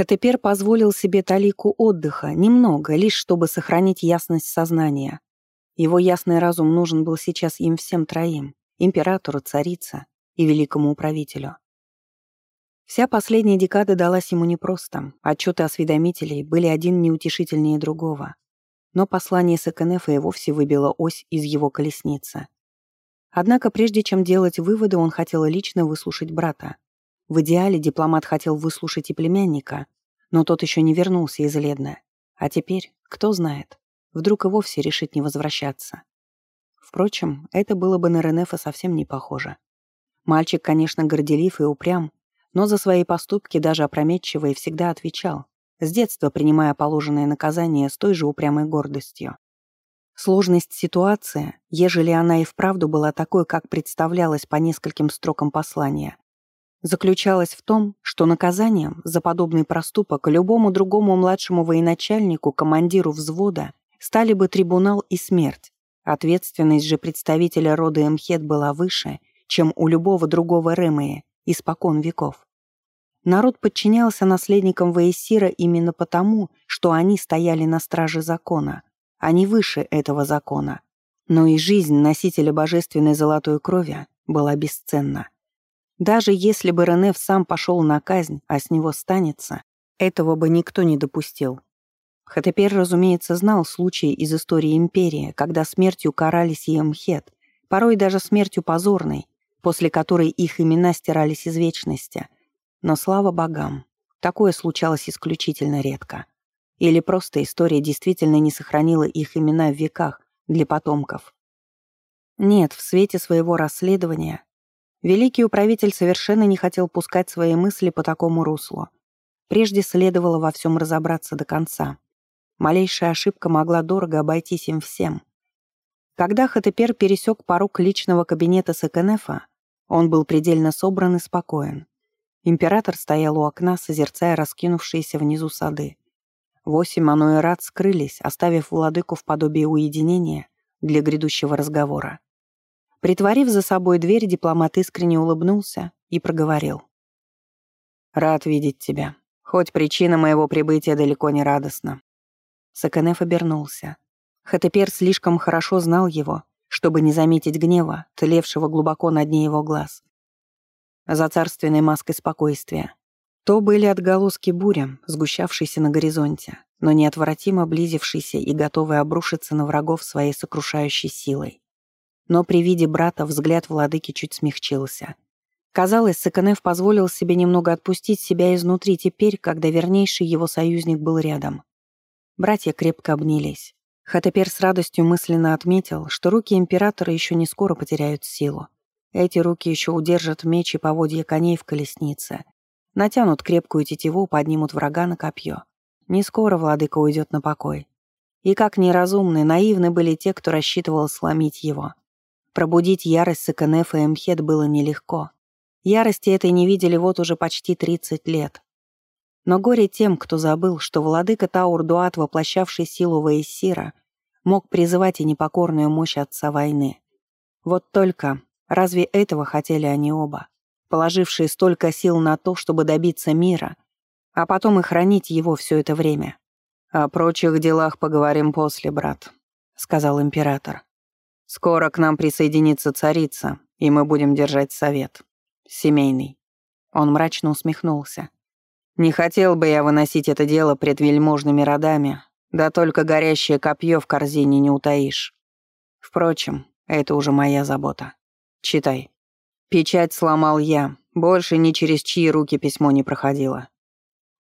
Хатепер позволил себе талику отдыха, немного, лишь чтобы сохранить ясность сознания. Его ясный разум нужен был сейчас им всем троим — императору, царице и великому управителю. Вся последняя декада далась ему непросто, отчеты осведомителей были один неутешительнее другого. Но послание Сакенефа и вовсе выбило ось из его колесницы. Однако прежде чем делать выводы, он хотел лично выслушать брата. В идеале дипломат хотел выслушать и племянника, но тот еще не вернулся из Ледна. А теперь, кто знает, вдруг и вовсе решит не возвращаться. Впрочем, это было бы на Ренефа совсем не похоже. Мальчик, конечно, горделив и упрям, но за свои поступки даже опрометчивые всегда отвечал, с детства принимая положенное наказание с той же упрямой гордостью. Сложность ситуации, ежели она и вправду была такой, как представлялась по нескольким строкам послания, заключалась в том, что наказанием за подобный проступок любому другому младшему военачальнику, командиру взвода, стали бы трибунал и смерть. Ответственность же представителя рода Эмхет была выше, чем у любого другого Ремея, испокон веков. Народ подчинялся наследникам Ваесира именно потому, что они стояли на страже закона, а не выше этого закона. Но и жизнь носителя божественной золотой крови была бесценна. Даже если бы Ренеф сам пошел на казнь, а с него станется, этого бы никто не допустил. Хатепер, разумеется, знал случаи из истории Империи, когда смертью карались Емхет, порой даже смертью позорной, после которой их имена стирались из вечности. Но слава богам, такое случалось исключительно редко. Или просто история действительно не сохранила их имена в веках для потомков. Нет, в свете своего расследования великий управитель совершенно не хотел пускать свои мысли по такому руслу. Прежде следовало во всем разобраться до конца. Малейшая ошибка могла дорого обойтись им всем. Когда Хатепер пересек порог личного кабинета Сакенефа, он был предельно собран и спокоен. Император стоял у окна, созерцая раскинувшиеся внизу сады. Восемь Мануэрат скрылись, оставив владыку в подобии уединения для грядущего разговора. Притворив за собой дверь, дипломат искренне улыбнулся и проговорил. «Рад видеть тебя, хоть причина моего прибытия далеко не радостна». Саканеф обернулся. Хатепер слишком хорошо знал его, чтобы не заметить гнева, тлевшего глубоко на дне его глаз. За царственной маской спокойствия. То были отголоски буря, сгущавшейся на горизонте, но неотвратимо близившейся и готовой обрушиться на врагов своей сокрушающей силой. Но при виде брата взгляд владыки чуть смягчился. Казалось, Саканев позволил себе немного отпустить себя изнутри теперь, когда вернейший его союзник был рядом. Братья крепко обнялись. Хатепер с радостью мысленно отметил, что руки императора еще не скоро потеряют силу. Эти руки еще удержат меч и поводья коней в колеснице. Натянут крепкую тетиву, поднимут врага на копье. Не скоро владыка уйдет на покой. И как неразумны, наивны были те, кто рассчитывал сломить его. Пробудить ярость Саканефа и Мхет было нелегко. Ярости этой не видели вот уже почти 30 лет. Но горе тем, кто забыл, что владыка Таур-Дуат, воплощавший силу Ваесира, мог призывать и непокорную мощь отца войны. Вот только разве этого хотели они оба, положившие столько сил на то, чтобы добиться мира, а потом и хранить его все это время? «О прочих делах поговорим после, брат», — сказал император. «Скоро к нам присоединится царица, и мы будем держать совет. Семейный». Он мрачно усмехнулся. «Не хотел бы я выносить это дело пред вельможными родами, да только горящее копье в корзине не утаишь. Впрочем, это уже моя забота. Читай. Печать сломал я, больше ни через чьи руки письмо не проходило.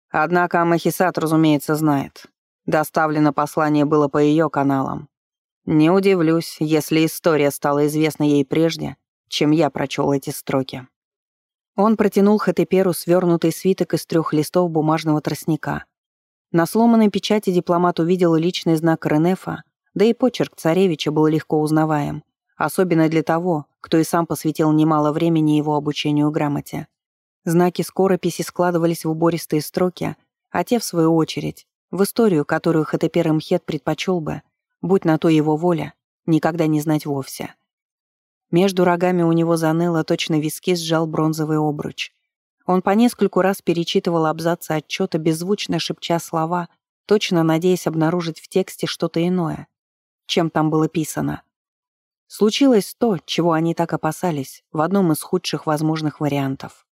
Однако Амахисат, разумеется, знает. Доставлено послание было по ее каналам. Не удивлюсь, если история стала известна ей прежде, чем я прочел эти строки. Он протянул Хатеперу свернутый свиток из трех листов бумажного тростника — на сломанной печати дипломат увидел личный знак Ренефа, да и почерк царевича был легко узнаваем, особенно для того, кто и сам посвятил немало времени его обучению грамоте. Знаки скорописи складывались в убористые строки, а те, в свою очередь, в историю, которую Хатепер Мхет предпочел бы, будь на то его воля, никогда не знать вовсе. Между рогами у него заныло, точно виски сжал бронзовый обруч. Он по нескольку раз перечитывал абзацы отчета, беззвучно шепча слова, точно надеясь обнаружить в тексте что-то иное, чем там было писано. Случилось то, чего они так опасались, в одном из худших возможных вариантов.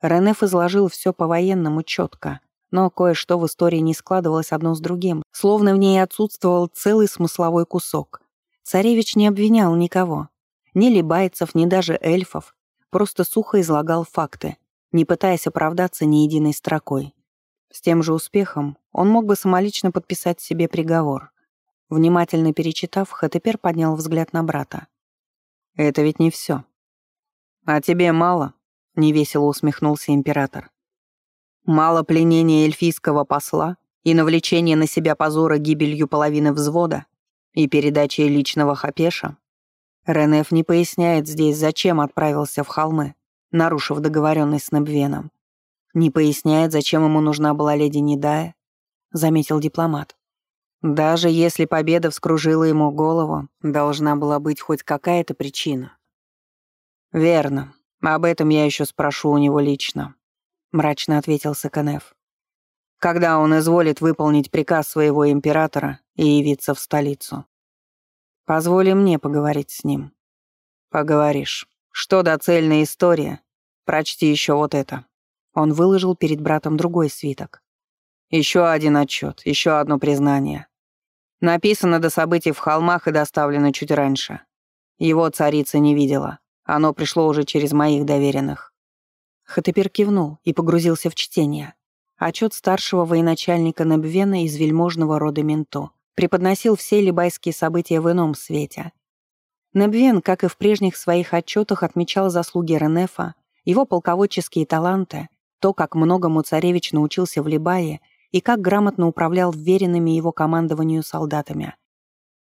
Ренеф изложил все по-военному четко, но кое-что в истории не складывалось одно с другим, словно в ней отсутствовал целый смысловой кусок. Царевич не обвинял никого, ни либайцев, ни даже эльфов, просто сухо излагал факты, не пытаясь оправдаться ни единой строкой. С тем же успехом он мог бы самолично подписать себе приговор. Внимательно перечитав, Хатепер поднял взгляд на брата. «Это ведь не все». «А тебе мало?» — невесело усмехнулся император. «Мало пленения эльфийского посла и навлечения на себя позора гибелью половины взвода и передачи личного хапеша?» Ренеф не поясняет здесь, зачем отправился в холмы, нарушив договоренность с Небвеном. Не поясняет, зачем ему нужна была леди Недая, заметил дипломат. Даже если победа вскружила ему голову, должна была быть хоть какая-то причина. «Верно. Об этом я еще спрошу у него лично», — мрачно ответил Саканев. «Когда он изволит выполнить приказ своего императора и явиться в столицу. Позволи мне поговорить с ним». «Поговоришь. Что до цельной истории, прочти еще вот это». Он выложил перед братом другой свиток. Еще один отчет, еще одно признание. Написано до событий в холмах и доставлено чуть раньше. Его царица не видела. Оно пришло уже через моих доверенных. Хатепер кивнул и погрузился в чтение. Отчет старшего военачальника Небвена из вельможного рода Менто преподносил все либайские события в ином свете. Небвен, как и в прежних своих отчетах, отмечал заслуги Ренефа, его полководческие таланты, то, как многому царевич научился в Либае — и как грамотно управлял вверенными его командованию солдатами.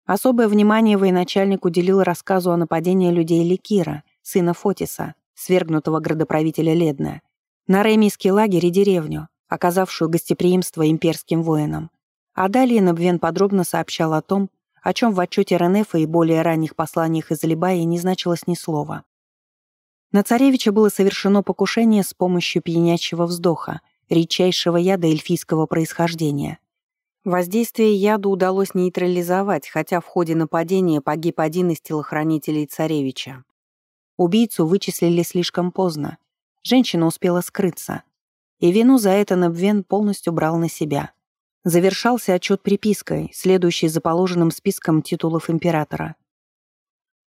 Особое внимание военачальник уделил рассказу о нападении людей Ликира, сына Фотиса, свергнутого градоправителя Ледна, на ремийский лагерь и деревню, оказавшую гостеприимство имперским воинам. А далее Набвен подробно сообщал о том, о чем в отчете Ренефа и более ранних посланиях из Алибаи не значилось ни слова. На царевича было совершено покушение с помощью пьянящего вздоха, редчайшего яда эльфийского происхождения. Воздействие яда удалось нейтрализовать, хотя в ходе нападения погиб один из телохранителей царевича. Убийцу вычислили слишком поздно. Женщина успела скрыться. И вину за это Набвен полностью брал на себя. Завершался отчет припиской, следующей за положенным списком титулов императора.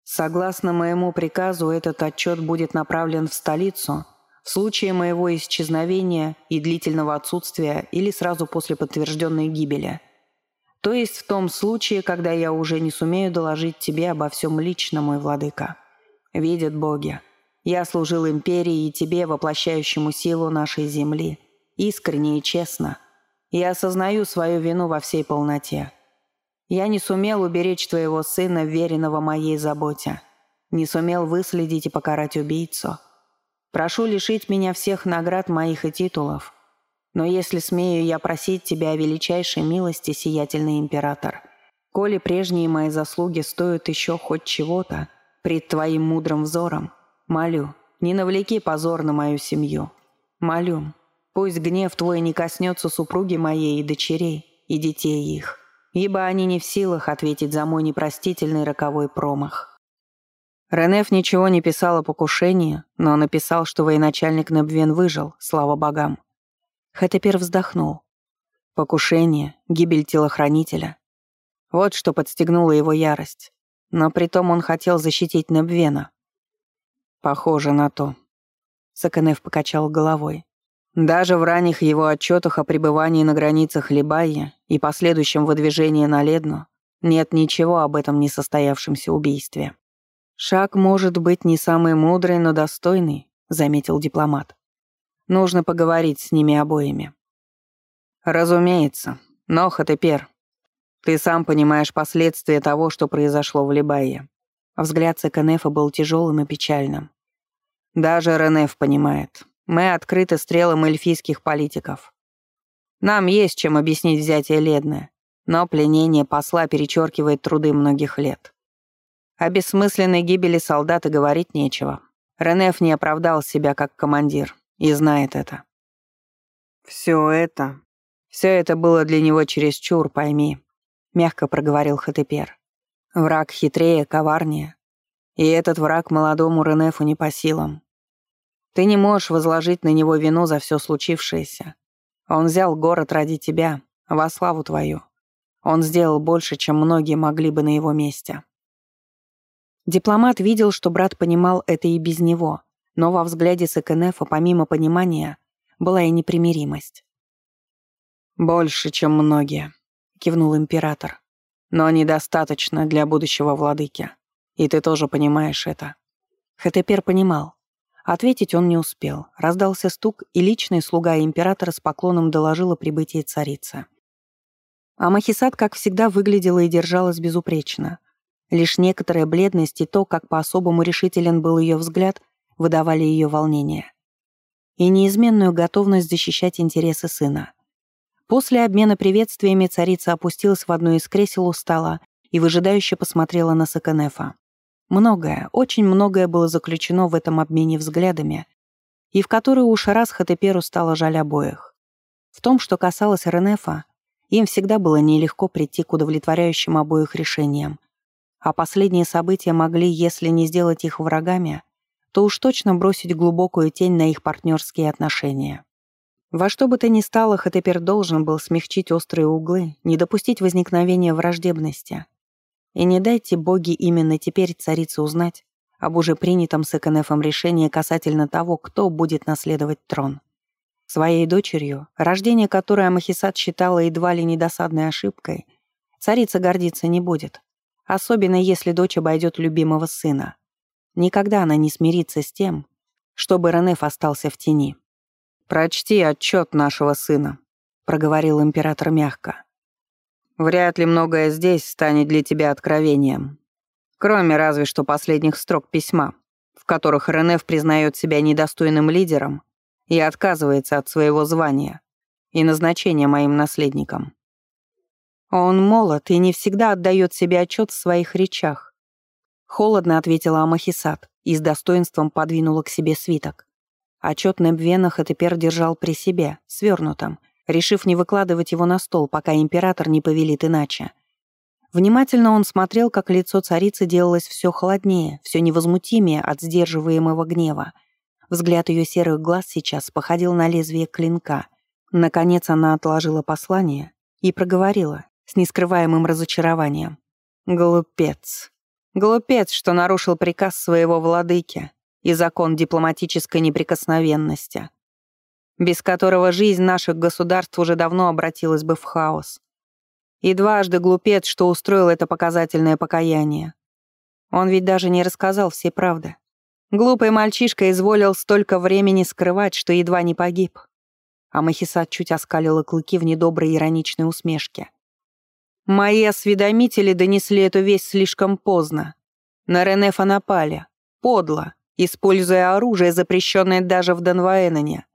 Согласно моему приказу, этот отчет будет направлен в столицу — в случае моего исчезновения и длительного отсутствия или сразу после подтвержденной гибели. То есть в том случае, когда я уже не сумею доложить тебе обо всем лично, мой владыка. Видят боги. Я служил империи и тебе, воплощающему силу нашей земли, искренне и честно. Я осознаю свою вину во всей полноте. Я не сумел уберечь твоего сына, веренного моей заботе. Не сумел выследить и покарать убийцу. Прошу лишить меня всех наград моих и титулов. Но если смею я просить тебя о величайшей милости, сиятельный император, коли прежние мои заслуги стоят еще хоть чего-то, пред твоим мудрым взором, молю, не навлеки позор на мою семью. Молю, пусть гнев твой не коснется супруги моей и дочерей, и детей их, ибо они не в силах ответить за мой непростительный роковой промах. Ренеф ничего не писал о покушении, но написал, что военачальник Небвен выжил, слава богам. Хэтепер вздохнул. Покушение, гибель телохранителя. Вот что подстегнуло его ярость. Но притом он хотел защитить Небвена. Похоже на то. Саканев покачал головой. Даже в ранних его отчетах о пребывании на границах Либайи и последующем выдвижении на Ледну нет ничего об этом несостоявшемся убийстве. «Шаг может быть не самый мудрый, но достойный», — заметил дипломат. «Нужно поговорить с ними обоими». «Разумеется. Но, Хатепер, ты сам понимаешь последствия того, что произошло в Либае». Взгляд Цеканефа был тяжелым и печальным. «Даже Ренеф понимает. Мы открыты стрелам эльфийских политиков. Нам есть чем объяснить взятие Ледны, но пленение посла перечеркивает труды многих лет. О бессмысленной гибели солдата говорить нечего. Ренеф не оправдал себя как командир. и знает это. Все это... Все это было для него чересчур, пойми, мягко проговорил Хатепер. Враг хитрее, коварнее. И этот враг молодому Ренефу не по силам. Ты не можешь возложить на него вину за все случившееся. Он взял город ради тебя, во славу твою. Он сделал больше, чем многие могли бы на его месте. Дипломат видел, что брат понимал это и без него, но во взгляде Сакенефа, помимо понимания, была и непримиримость. «Больше, чем многие», — кивнул император. «Но недостаточно для будущего владыки. И ты тоже понимаешь это». Хетепер понимал. Ответить он не успел. Раздался стук, и личный слуга императора с поклоном доложил о прибытии царицы. А Махисат, как всегда, выглядела и держалась безупречно. Лишь некоторая бледность и то, как по-особому решителен был ее взгляд, выдавали ее волнение. И неизменную готовность защищать интересы сына. После обмена приветствиями царица опустилась в одно из кресел у стола и выжидающе посмотрела на Саканефа. Многое, очень многое было заключено в этом обмене взглядами, и в которую уж раз Хатеперу стало жаль обоих. В том, что касалось Ренефа, им всегда было нелегко прийти к удовлетворяющим обоих решениям, а последние события могли, если не сделать их врагами, то уж точно бросить глубокую тень на их партнерские отношения. Во что бы то ни стало, Хатепер должен был смягчить острые углы, не допустить возникновения враждебности — и не дайте боги именно теперь царице узнать об уже принятом с Эконефом решении касательно того, кто будет наследовать трон. Своей дочерью, рождение которой Амахисат считала едва ли недосадной ошибкой, царица гордиться не будет, особенно если дочь обойдет любимого сына. Никогда она не смирится с тем, чтобы Ренеф остался в тени. «Прочти отчет нашего сына», — проговорил император мягко. Вряд ли многое здесь станет для тебя откровением. Кроме разве что последних строк письма, в которых Ренеф признает себя недостойным лидером и отказывается от своего звания и назначения моим наследником. Он молод и не всегда отдает себе отчет в своих речах. Холодно ответила Амахисат и с достоинством подвинула к себе свиток. Отчет Небвенах Этепер держал при себе, свернутом, решив не выкладывать его на стол, пока император не повелит иначе. Внимательно он смотрел, как лицо царицы делалось все холоднее, все невозмутимее от сдерживаемого гнева. Взгляд ее серых глаз сейчас походил на лезвие клинка. Наконец она отложила послание и проговорила с нескрываемым разочарованием. «Глупец. Глупец, что нарушил приказ своего владыки и закон дипломатической неприкосновенности без которого жизнь наших государств уже давно обратилась бы в хаос. И дважды глупец, что устроил это показательное покаяние. Он ведь даже не рассказал всей правды. Глупый мальчишка изволил столько времени скрывать, что едва не погиб. А Махисат чуть оскалила клыки в недоброй ироничной усмешке. «Мои осведомители донесли эту весть слишком поздно. На Ренефа напали. Подло, используя оружие, запрещенное даже в Донваэноне.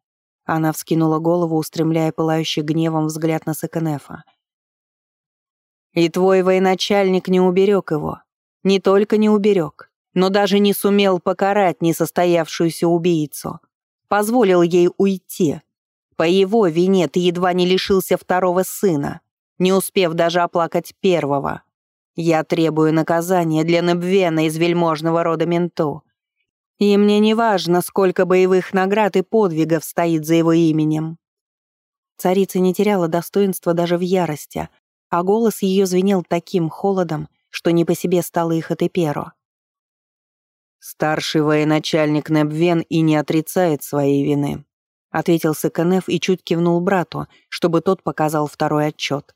Она вскинула голову, устремляя пылающий гневом взгляд на Саканефа. «И твой военачальник не уберег его. Не только не уберег, но даже не сумел покарать несостоявшуюся убийцу. Позволил ей уйти. По его вине ты едва не лишился второго сына, не успев даже оплакать первого. Я требую наказания для Небвена из вельможного рода Менту. И мне не важно, сколько боевых наград и подвигов стоит за его именем. Царица не теряла достоинства даже в ярости, а голос ее звенел таким холодом, что не по себе стало их от Эперо. «Старший военачальник Небвен и не отрицает своей вины», ответил Сыканеф и чуть кивнул брату, чтобы тот показал второй отчет.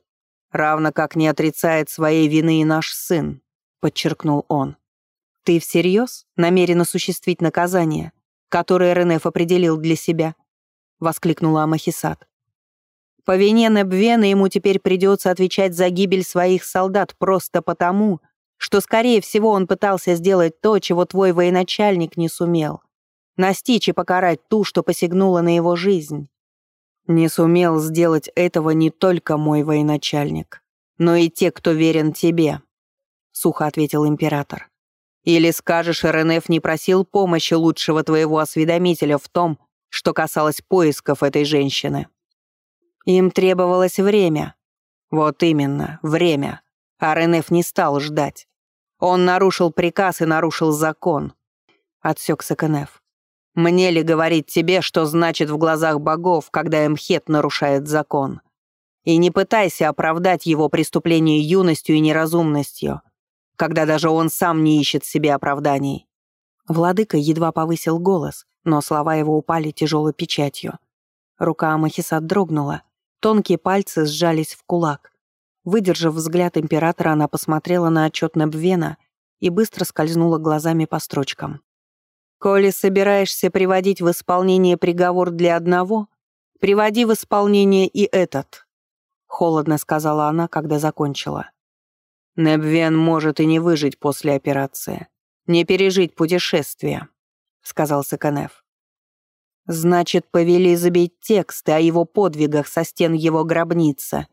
«Равно как не отрицает своей вины и наш сын», подчеркнул он. «Ты всерьез намерен осуществить наказание, которое Ренеф определил для себя?» — воскликнула Амахисат. «По вине Небвена ему теперь придется отвечать за гибель своих солдат просто потому, что, скорее всего, он пытался сделать то, чего твой военачальник не сумел. Настичь и покарать ту, что посягнула на его жизнь. Не сумел сделать этого не только мой военачальник, но и те, кто верен тебе», — сухо ответил император. Или скажешь, РНФ не просил помощи лучшего твоего осведомителя в том, что касалось поисков этой женщины. Им требовалось время. Вот именно, время. А Ренеф не стал ждать. Он нарушил приказ и нарушил закон. Отсекся Кенеф. Мне ли говорить тебе, что значит в глазах богов, когда Эмхет нарушает закон? И не пытайся оправдать его преступление юностью и неразумностью, когда даже он сам не ищет себе оправданий. Владыка едва повысил голос, но слова его упали тяжелой печатью. Рука Амахисат дрогнула, тонкие пальцы сжались в кулак. Выдержав взгляд императора, она посмотрела на отчет Небвена и быстро скользнула глазами по строчкам. «Коли собираешься приводить в исполнение приговор для одного, приводи в исполнение и этот», — холодно сказала она, когда закончила. «Небвен может и не выжить после операции, не пережить путешествие», — сказал Саканев. «Значит, повели забить тексты о его подвигах со стен его гробницы»,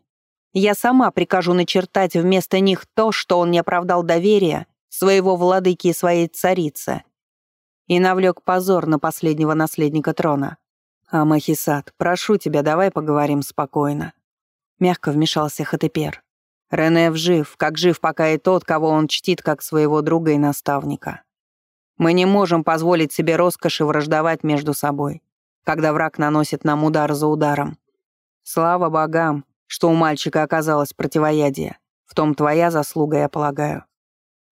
я сама прикажу начертать вместо них то, что он не оправдал доверия своего владыки и своей царицы. И навлек позор на последнего наследника трона. «Амахисат, прошу тебя, давай поговорим спокойно». Мягко вмешался Хатепер. Ренев жив, как жив пока и тот, кого он чтит как своего друга и наставника. Мы не можем позволить себе роскоши враждовать между собой, когда враг наносит нам удар за ударом. Слава богам, что у мальчика оказалось противоядие. В том твоя заслуга, я полагаю».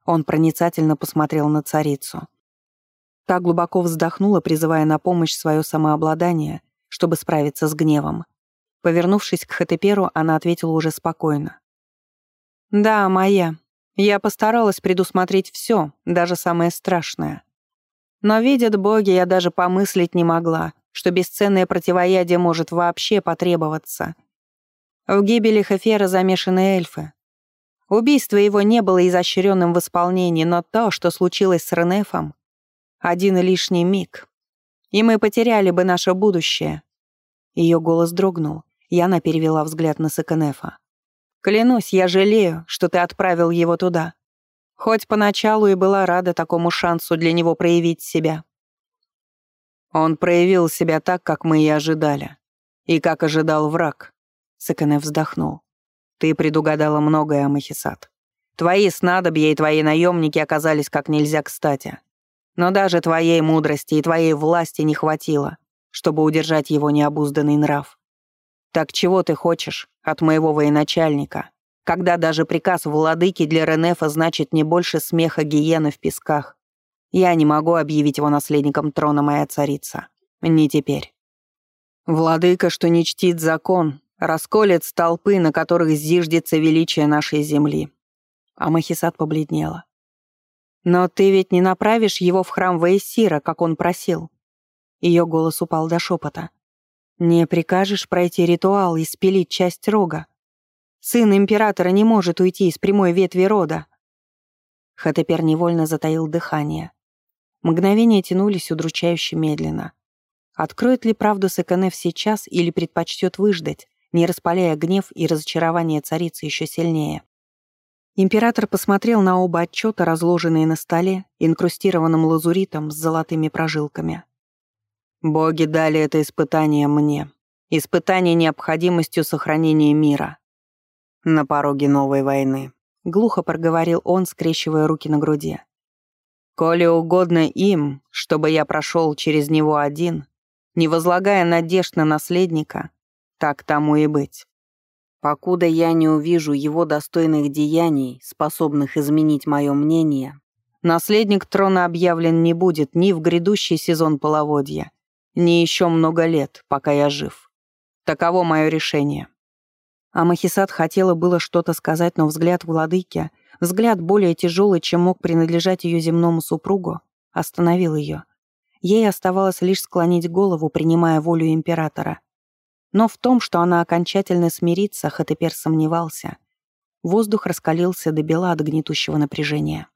Он проницательно посмотрел на царицу. Та глубоко вздохнула, призывая на помощь свое самообладание, чтобы справиться с гневом. Повернувшись к Хатеперу, она ответила уже спокойно. «Да, моя. Я постаралась предусмотреть все, даже самое страшное. Но, видят боги, я даже помыслить не могла, что бесценное противоядие может вообще потребоваться — в гибели Хефера замешаны эльфы. Убийство его не было изощренным в исполнении, но то, что случилось с Ренефом, один лишний миг. И мы потеряли бы наше будущее. Ее голос дрогнул. Яна перевела взгляд на Саканефа. «Клянусь, я жалею, что ты отправил его туда. Хоть поначалу и была рада такому шансу для него проявить себя». Он проявил себя так, как мы и ожидали. И как ожидал враг. Сыкане вздохнул. «Ты предугадала многое, Амахисат. Твои снадобья и твои наемники оказались как нельзя кстати. Но даже твоей мудрости и твоей власти не хватило, чтобы удержать его необузданный нрав. Так чего ты хочешь от моего военачальника, когда даже приказ владыки для Ренефа значит не больше смеха гиены в песках? Я не могу объявить его наследником трона моя царица. Не теперь. Владыка, что не чтит закон, расколет столпы, на которых зиждется величие нашей земли». А Махисат побледнела. «Но ты ведь не направишь его в храм Ваесира, как он просил?» Ее голос упал до шепота. «Не прикажешь пройти ритуал и спилить часть рога? Сын императора не может уйти из прямой ветви рода». Хатепер невольно затаил дыхание. Мгновения тянулись удручающе медленно. Откроет ли правду Саканев сейчас или предпочтет выждать, не распаляя гнев и разочарование царицы еще сильнее. Император посмотрел на оба отчета, разложенные на столе, инкрустированным лазуритом с золотыми прожилками. «Боги дали это испытание мне. Испытание необходимостью сохранения мира. На пороге новой войны», — глухо проговорил он, скрещивая руки на груди. «Коли угодно им, чтобы я прошел через него один, не возлагая надежд на наследника, так тому и быть. Покуда я не увижу его достойных деяний, способных изменить мое мнение, наследник трона объявлен не будет ни в грядущий сезон половодья, ни еще много лет, пока я жив. Таково мое решение. А Махисат хотела было что-то сказать, но взгляд владыки, взгляд более тяжелый, чем мог принадлежать ее земному супругу, остановил ее. Ей оставалось лишь склонить голову, принимая волю императора — но в том, что она окончательно смирится, Хатепер сомневался. Воздух раскалился до бела от гнетущего напряжения.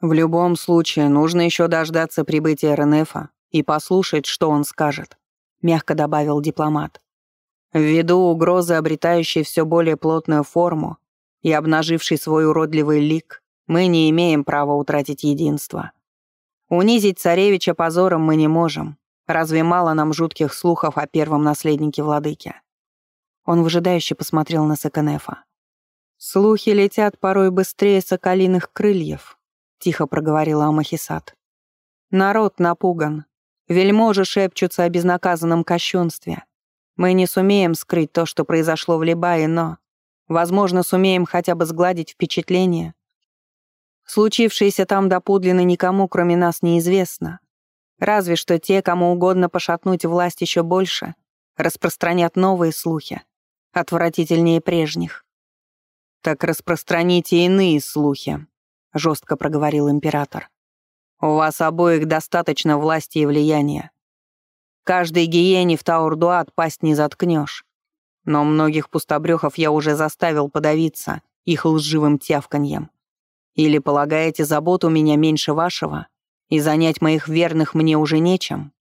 «В любом случае, нужно еще дождаться прибытия РНФа и послушать, что он скажет», — мягко добавил дипломат. «Ввиду угрозы, обретающей все более плотную форму и обнажившей свой уродливый лик, мы не имеем права утратить единство. Унизить царевича позором мы не можем, Разве мало нам жутких слухов о первом наследнике владыки?» Он выжидающе посмотрел на Саканефа. «Слухи летят порой быстрее соколиных крыльев», — тихо проговорила Амахисат. «Народ напуган. Вельможи шепчутся о безнаказанном кощунстве. Мы не сумеем скрыть то, что произошло в Либае, но, возможно, сумеем хотя бы сгладить впечатление. Случившееся там доподлинно никому, кроме нас, неизвестно. Разве что те, кому угодно пошатнуть власть еще больше, распространят новые слухи, отвратительнее прежних. «Так распространите иные слухи», — жестко проговорил император. «У вас обоих достаточно власти и влияния. Каждой гиене в Таурдуат пасть не заткнешь. Но многих пустобрехов я уже заставил подавиться их лживым тявканьем. Или полагаете, заботу меня меньше вашего?» и занять моих верных мне уже нечем?»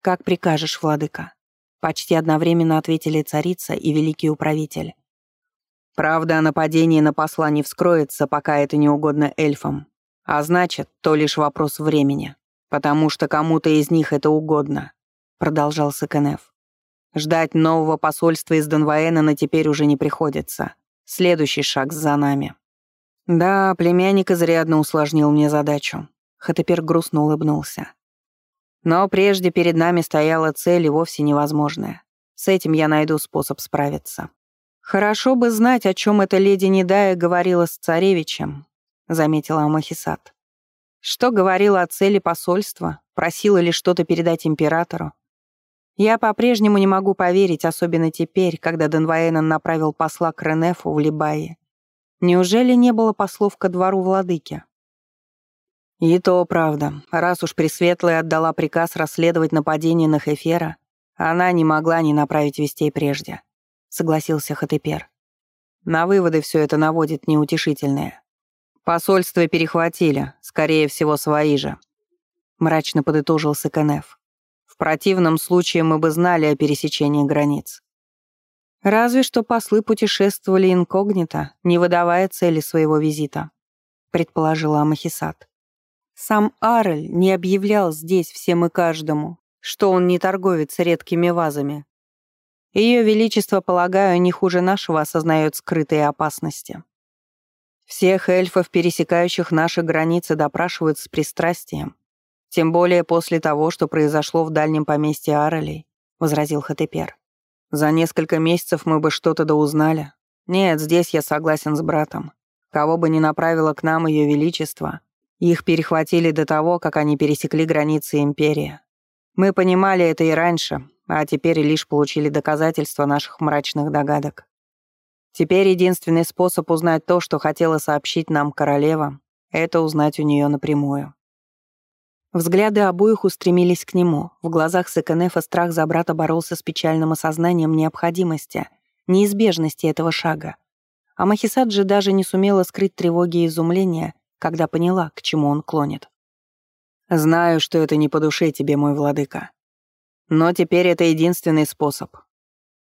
«Как прикажешь, владыка», — почти одновременно ответили царица и великий управитель. «Правда о нападении на посла не вскроется, пока это не угодно эльфам. А значит, то лишь вопрос времени, потому что кому-то из них это угодно», — продолжал Сыкенеф. «Ждать нового посольства из Донваэна на теперь уже не приходится. Следующий шаг за нами». «Да, племянник изрядно усложнил мне задачу. Хатепер грустно улыбнулся. Но прежде перед нами стояла цель и вовсе невозможная. С этим я найду способ справиться. Хорошо бы знать, о чем эта леди Недая говорила с царевичем, заметила Амахисат. Что говорила о цели посольства, просила ли что-то передать императору. Я по-прежнему не могу поверить, особенно теперь, когда Денваэнон направил посла к Ренефу в Либае. Неужели не было послов ко двору владыки? «И то правда. Раз уж Пресветлая отдала приказ расследовать нападение на Хефера, она не могла не направить вестей прежде», — согласился Хатепер. «На выводы все это наводит неутешительные. Посольство перехватили, скорее всего, свои же», — мрачно подытожил Сыкенеф. «В противном случае мы бы знали о пересечении границ». «Разве что послы путешествовали инкогнито, не выдавая цели своего визита», — предположила Амахисат. Сам Арель не объявлял здесь всем и каждому, что он не торговец редкими вазами. Ее Величество, полагаю, не хуже нашего осознает скрытые опасности. Всех эльфов, пересекающих наши границы, допрашивают с пристрастием. Тем более после того, что произошло в дальнем поместье Арелей, — возразил Хатепер. За несколько месяцев мы бы что-то да узнали. Нет, здесь я согласен с братом. Кого бы ни направило к нам Ее Величество, их перехватили до того, как они пересекли границы Империи. Мы понимали это и раньше, а теперь лишь получили доказательства наших мрачных догадок. Теперь единственный способ узнать то, что хотела сообщить нам королева, это узнать у нее напрямую. Взгляды обоих устремились к нему. В глазах Секенефа страх за брата боролся с печальным осознанием необходимости, неизбежности этого шага. А Махисаджи даже не сумела скрыть тревоги и изумления, когда поняла, к чему он клонит. «Знаю, что это не по душе тебе, мой владыка. Но теперь это единственный способ.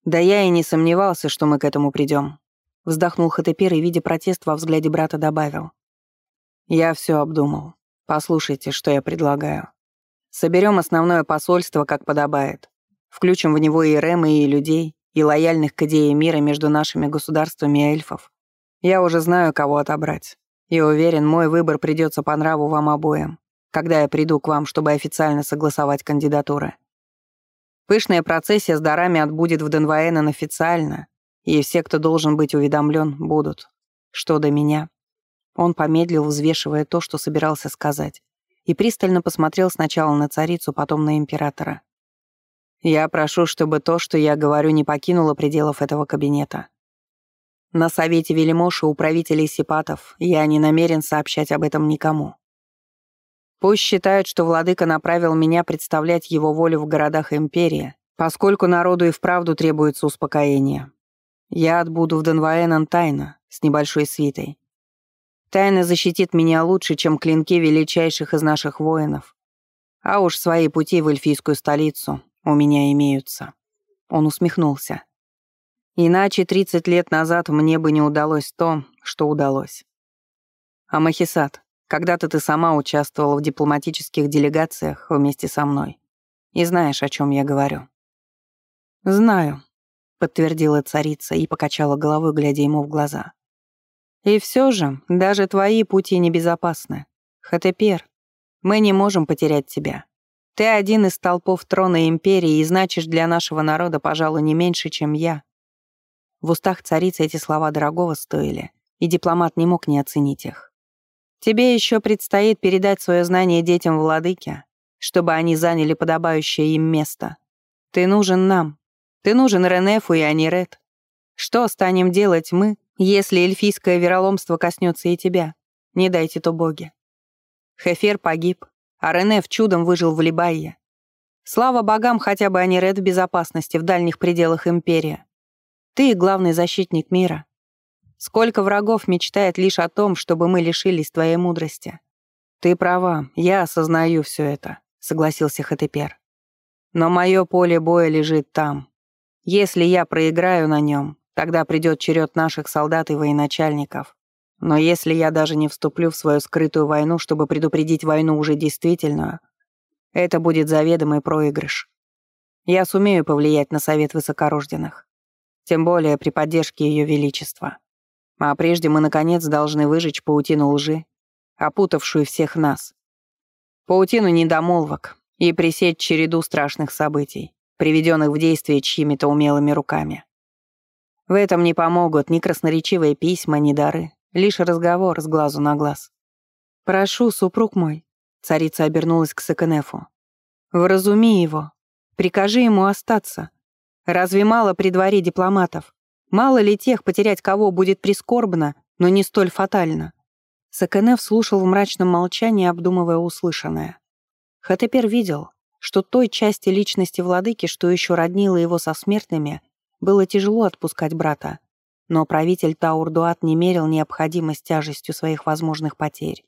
Да я и не сомневался, что мы к этому придем. Вздохнул Хатепер и, видя протест во взгляде брата, добавил. «Я все обдумал. Послушайте, что я предлагаю. Соберем основное посольство, как подобает. Включим в него и Рэма, и людей, и лояльных к идее мира между нашими государствами эльфов. Я уже знаю, кого отобрать. И уверен, мой выбор придется по нраву вам обоим, когда я приду к вам, чтобы официально согласовать кандидатуры. Пышная процессия с дарами отбудет в Денваэнен официально, и все, кто должен быть уведомлен, будут. Что до меня? Он помедлил, взвешивая то, что собирался сказать, и пристально посмотрел сначала на царицу, потом на императора. «Я прошу, чтобы то, что я говорю, не покинуло пределов этого кабинета. На совете Велимош и управителей Сипатов я не намерен сообщать об этом никому. Пусть считают, что владыка направил меня представлять его волю в городах Империи, поскольку народу и вправду требуется успокоение. Я отбуду в Денваэнан тайно, с небольшой свитой. Тайна защитит меня лучше, чем клинки величайших из наших воинов. А уж свои пути в эльфийскую столицу у меня имеются. Он усмехнулся. Иначе 30 лет назад мне бы не удалось то, что удалось. А Махисат, когда-то ты сама участвовала в дипломатических делегациях вместе со мной. и знаешь, о чем я говорю». «Знаю», — подтвердила царица и покачала головой, глядя ему в глаза. «И все же, даже твои пути небезопасны. Хатепер, мы не можем потерять тебя. Ты один из толпов трона Империи и значишь для нашего народа, пожалуй, не меньше, чем я». В устах царицы эти слова дорогого стоили, и дипломат не мог не оценить их. «Тебе еще предстоит передать свое знание детям владыки, чтобы они заняли подобающее им место. Ты нужен нам, ты нужен Ренефу и Анирет. Что станем делать мы, если эльфийское вероломство коснется и тебя? Не дайте то боги. Хефер погиб, а Ренеф чудом выжил в Либайе. Слава богам, хотя бы Анирет в безопасности в дальних пределах Империи. Ты — главный защитник мира. Сколько врагов мечтает лишь о том, чтобы мы лишились твоей мудрости. Ты права, я осознаю все это, — согласился Хатепер. Но мое поле боя лежит там, если я проиграю на нем, тогда придет черед наших солдат и военачальников. Но если я даже не вступлю в свою скрытую войну, чтобы предупредить войну уже действительную, это будет заведомый проигрыш. Я сумею повлиять на совет высокорожденных. Тем более при поддержке Ее Величества. А прежде мы, наконец, должны выжечь паутину лжи, опутавшую всех нас. Паутину недомолвок и пресечь череду страшных событий приведенных в действие чьими-то умелыми руками. В этом не помогут ни красноречивые письма, ни дары, лишь разговор с глазу на глаз. «Прошу, супруг мой», — царица обернулась к Саканефу, — «вразуми его, прикажи ему остаться. Разве мало при дворе дипломатов? Мало ли тех, потерять кого будет прискорбно, но не столь фатально?» Саканеф слушал в мрачном молчании, обдумывая услышанное. Хатепер видел, что той части личности владыки, что еще роднило его со смертными, было тяжело отпускать брата. Но правитель Таурдуат не мерил необходимость тяжестью своих возможных потерь.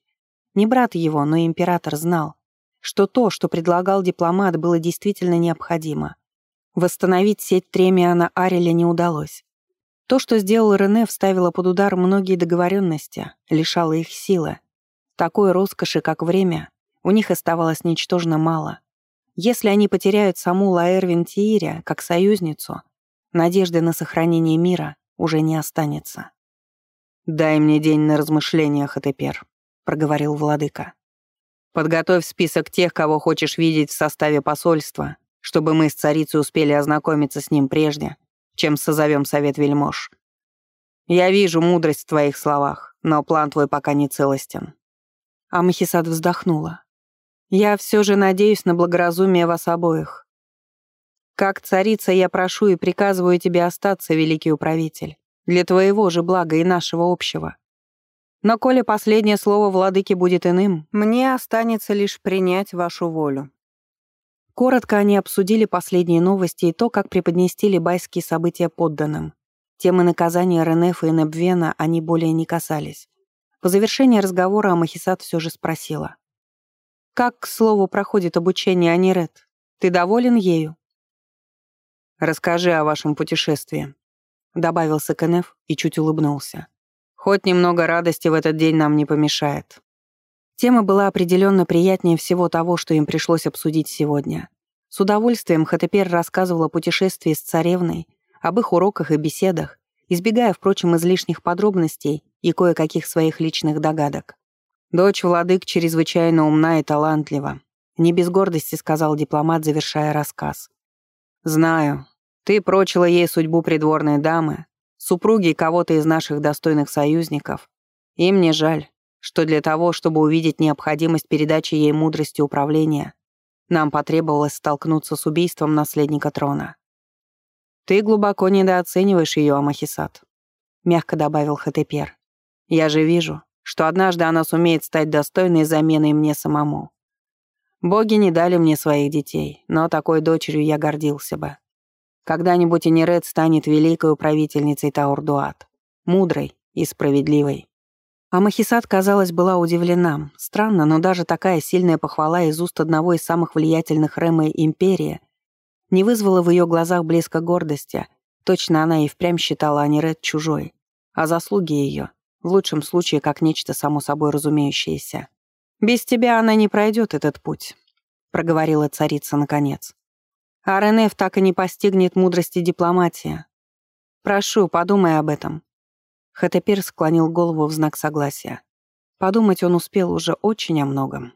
Не брат его, но император знал, что то, что предлагал дипломат, было действительно необходимо. Восстановить сеть Тремиана Ареля не удалось. То, что сделал Рене, вставило под удар многие договоренности, лишало их силы. Такой роскоши, как время, у них оставалось ничтожно мало. Если они потеряют саму Лаэрвин Тииря как союзницу, надежды на сохранение мира уже не останется. «Дай мне день на размышления, Хатепер», — проговорил владыка. «Подготовь список тех, кого хочешь видеть в составе посольства, чтобы мы с царицей успели ознакомиться с ним прежде, чем созовем совет вельмож. Я вижу мудрость в твоих словах, но план твой пока не целостен». Амахисад вздохнула. Я все же надеюсь на благоразумие вас обоих. Как царица я прошу и приказываю тебе остаться, великий управитель, для твоего же блага и нашего общего. Но коли последнее слово владыки будет иным, мне останется лишь принять вашу волю». Коротко они обсудили последние новости и то, как преподнести либайские события подданным. Темы наказания Ренефа и Небвена они более не касались. По завершении разговора Амахисат все же спросила. Как, к слову, проходит обучение Анирет? Ты доволен ею?» «Расскажи о вашем путешествии», — добавил Сакенеф и чуть улыбнулся. «Хоть немного радости в этот день нам не помешает». Тема была определенно приятнее всего того, что им пришлось обсудить сегодня. С удовольствием Хатепер рассказывал о путешествии с царевной, об их уроках и беседах, избегая, впрочем, излишних подробностей и кое-каких своих личных догадок. Дочь владык чрезвычайно умна и талантлива. Не без гордости сказал дипломат, завершая рассказ. «Знаю, ты прочила ей судьбу придворной дамы, супруги кого-то из наших достойных союзников. И мне жаль, что для того, чтобы увидеть необходимость передачи ей мудрости управления, нам потребовалось столкнуться с убийством наследника трона. Ты глубоко недооцениваешь ее, Амахисат», — мягко добавил Хатепер. «Я же вижу, что однажды она сумеет стать достойной заменой мне самому. Боги не дали мне своих детей, но такой дочерью я гордился бы. Когда-нибудь Эниред станет великой управительницей Таурдуат, мудрой и справедливой. А Махисат, казалось, была удивлена. Странно, но даже такая сильная похвала из уст одного из самых влиятельных Рэмы империи не вызвала в ее глазах блеска гордости. Точно она и впрямь считала Аниред чужой. А заслуги ее в лучшем случае как нечто само собой разумеющееся. «Без тебя она не пройдет этот путь», — проговорила царица наконец. А Ренеф так и не постигнет мудрости дипломатии. Прошу, подумай об этом». Хатепир склонил голову в знак согласия. Подумать он успел уже очень о многом.